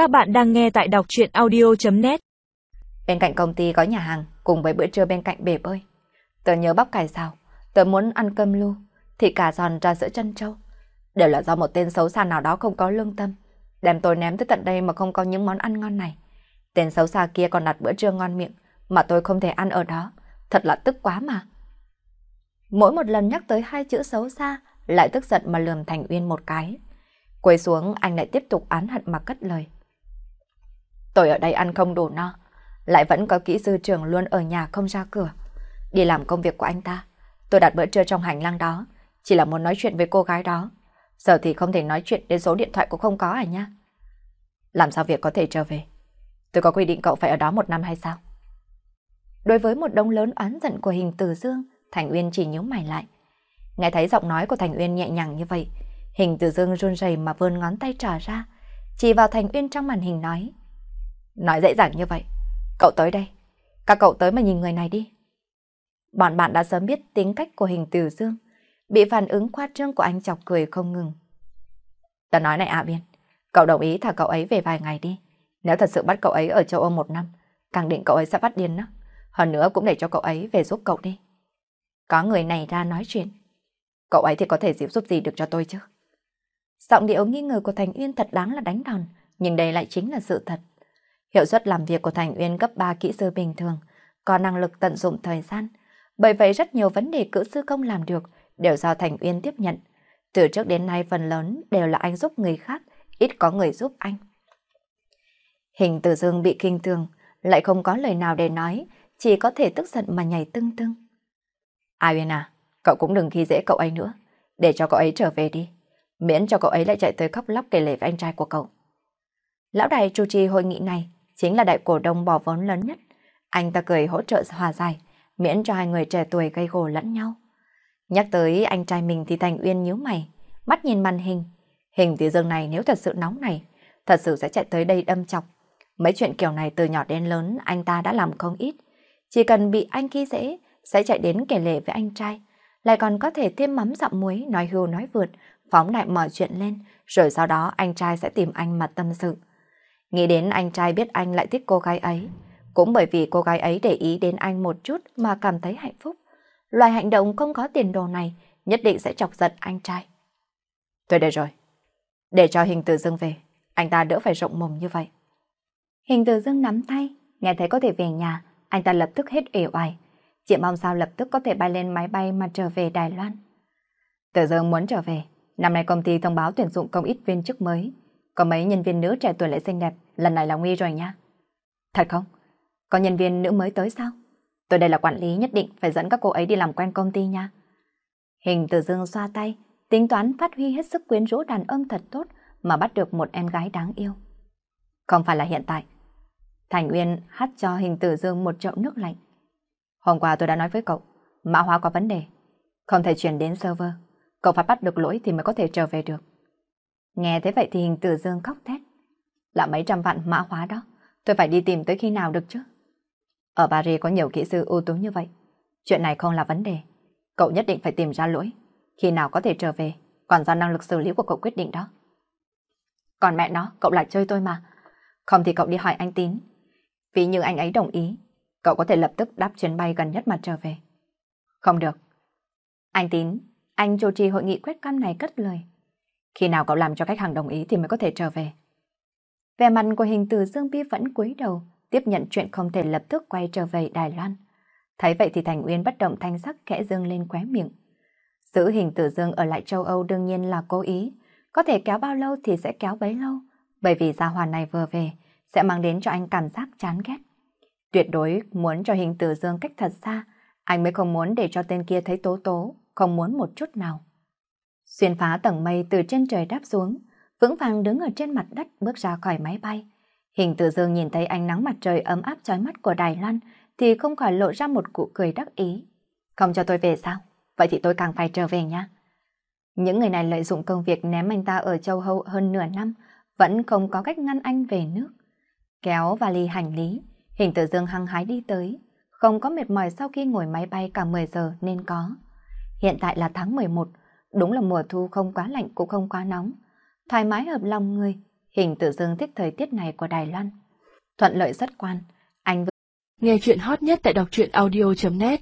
Các bạn đang nghe tại đọc chuyện audio.net Bên cạnh công ty có nhà hàng cùng với bữa trưa bên cạnh bể bơi. Tớ nhớ bắp cải xào, tớ muốn ăn cơm lu, thịt cà giòn ra sữa chân trâu. Đều là do một tên xấu xa nào đó không có lương tâm. Đem tôi ném tới tận đây mà không có những món ăn ngon này. Tên xấu xa kia còn đặt bữa trưa ngon miệng mà tôi không thể ăn ở đó. Thật là tức quá mà. Mỗi một lần nhắc tới hai chữ xấu xa lại tức giận mà lườm Thành Uyên một cái. Quay xuống anh lại tiếp tục án hận mà cất lời. Tôi ở đây ăn không đủ no, lại vẫn có kỹ sư trưởng luôn ở nhà không ra cửa. Đi làm công việc của anh ta, tôi đặt bữa trưa trong hành lang đó, chỉ là muốn nói chuyện với cô gái đó. Giờ thì không thể nói chuyện đến số điện thoại cũng không có à nha. Làm sao việc có thể trở về? Tôi có quy định cậu phải ở đó một năm hay sao? Đối với một đông lớn oán giận của hình từ dương, Thành Uyên chỉ nhíu mày lại. Nghe thấy giọng nói của Thành Uyên nhẹ nhàng như vậy, hình từ dương run rẩy mà vươn ngón tay trở ra, chỉ vào Thành Uyên trong màn hình nói. Nói dễ dàng như vậy. Cậu tới đây. Các cậu tới mà nhìn người này đi. Bọn bạn đã sớm biết tính cách của hình từ dương. Bị phản ứng khoa trương của anh chọc cười không ngừng. Ta nói này ạ Biên. Cậu đồng ý thả cậu ấy về vài ngày đi. Nếu thật sự bắt cậu ấy ở châu Âu một năm, càng định cậu ấy sẽ bắt điên đó. Hơn nữa cũng để cho cậu ấy về giúp cậu đi. Có người này ra nói chuyện. Cậu ấy thì có thể giúp gì được cho tôi chứ? Giọng điệu nghi ngờ của Thành Uyên thật đáng là đánh đòn, nhưng đây lại chính là sự thật. Hiệu suất làm việc của Thành Uyên cấp 3 kỹ sư bình thường, có năng lực tận dụng thời gian. Bởi vậy rất nhiều vấn đề cử sư công làm được đều do Thành Uyên tiếp nhận. Từ trước đến nay phần lớn đều là anh giúp người khác, ít có người giúp anh. Hình tử dương bị kinh thường, lại không có lời nào để nói, chỉ có thể tức giận mà nhảy tưng tưng. Ai Uyên à, cậu cũng đừng khi dễ cậu ấy nữa, để cho cậu ấy trở về đi. Miễn cho cậu ấy lại chạy tới khóc lóc kể lể với anh trai của cậu. Lão đại chủ trì hội nghị này chính là đại cổ đông bỏ vốn lớn nhất. Anh ta cười hỗ trợ hòa giải, miễn cho hai người trẻ tuổi gây gổ lẫn nhau. Nhắc tới anh trai mình thì Thành Uyên nhíu mày, mắt nhìn màn hình. Hình thì dương này nếu thật sự nóng này, thật sự sẽ chạy tới đây đâm chọc. Mấy chuyện kiểu này từ nhỏ đến lớn anh ta đã làm không ít. Chỉ cần bị anh khi dễ, sẽ chạy đến kể lệ với anh trai. Lại còn có thể thêm mắm dặm muối, nói hưu nói vượt, phóng đại mọi chuyện lên, rồi sau đó anh trai sẽ tìm anh mà tâm sự. Nghĩ đến anh trai biết anh lại thích cô gái ấy. Cũng bởi vì cô gái ấy để ý đến anh một chút mà cảm thấy hạnh phúc. Loại hành động không có tiền đồ này nhất định sẽ chọc giận anh trai. Tôi đây rồi. Để cho hình tử dưng về, anh ta đỡ phải rộng mồm như vậy. Hình tử dưng nắm tay, nghe thấy có thể về nhà, anh ta lập tức hết uể oải. Chị mong sao lập tức có thể bay lên máy bay mà trở về Đài Loan. Tử dương muốn trở về, năm nay công ty thông báo tuyển dụng công ít viên chức mới. Có mấy nhân viên nữ trẻ tuổi lại xinh đẹp, lần này là nguy rồi nha. Thật không? Có nhân viên nữ mới tới sao? Tôi đây là quản lý nhất định phải dẫn các cô ấy đi làm quen công ty nha. Hình từ dương xoa tay, tính toán phát huy hết sức quyến rũ đàn ông thật tốt mà bắt được một em gái đáng yêu. Không phải là hiện tại. Thành Uyên hát cho hình tử dương một chậu nước lạnh. Hôm qua tôi đã nói với cậu, mã hóa có vấn đề. Không thể chuyển đến server. Cậu phải bắt được lỗi thì mới có thể trở về được. Nghe thế vậy thì hình tử dương khóc thét. Là mấy trăm vạn mã hóa đó, tôi phải đi tìm tới khi nào được chứ? Ở Paris có nhiều kỹ sư ưu tú như vậy. Chuyện này không là vấn đề. Cậu nhất định phải tìm ra lỗi. Khi nào có thể trở về, còn do năng lực xử lý của cậu quyết định đó. Còn mẹ nó, cậu lại chơi tôi mà. Không thì cậu đi hỏi anh Tín. Vì như anh ấy đồng ý, cậu có thể lập tức đáp chuyến bay gần nhất mà trở về. Không được. Anh Tín, anh chủ trì hội nghị quyết cam này cất lời. Khi nào cậu làm cho khách hàng đồng ý thì mới có thể trở về. Về mặt của hình từ Dương Bi vẫn cúi đầu, tiếp nhận chuyện không thể lập tức quay trở về Đài Loan. Thấy vậy thì Thành Uyên bất động thanh sắc kẽ dương lên khóe miệng. Giữ hình tử dương ở lại châu Âu đương nhiên là cố ý, có thể kéo bao lâu thì sẽ kéo bấy lâu, bởi vì gia hoàn này vừa về sẽ mang đến cho anh cảm giác chán ghét. Tuyệt đối muốn cho hình tử dương cách thật xa, anh mới không muốn để cho tên kia thấy tố tố, không muốn một chút nào. Xuyên phá tầng mây từ trên trời đáp xuống, vững vàng đứng ở trên mặt đất bước ra khỏi máy bay. Hình tử dương nhìn thấy ánh nắng mặt trời ấm áp chói mắt của Đài Loan thì không khỏi lộ ra một cụ cười đắc ý. Không cho tôi về sao? Vậy thì tôi càng phải trở về nha. Những người này lợi dụng công việc ném anh ta ở châu Âu hơn nửa năm, vẫn không có cách ngăn anh về nước. Kéo vali hành lý, hình tử dương hăng hái đi tới, không có mệt mỏi sau khi ngồi máy bay cả 10 giờ nên có. Hiện tại là tháng 11, Đúng là mùa thu không quá lạnh cũng không quá nóng. Thoải mái hợp lòng người, hình tự dưng thích thời tiết này của Đài Loan. Thuận lợi rất quan, anh Nghe chuyện hot nhất tại đọc truyện audio.net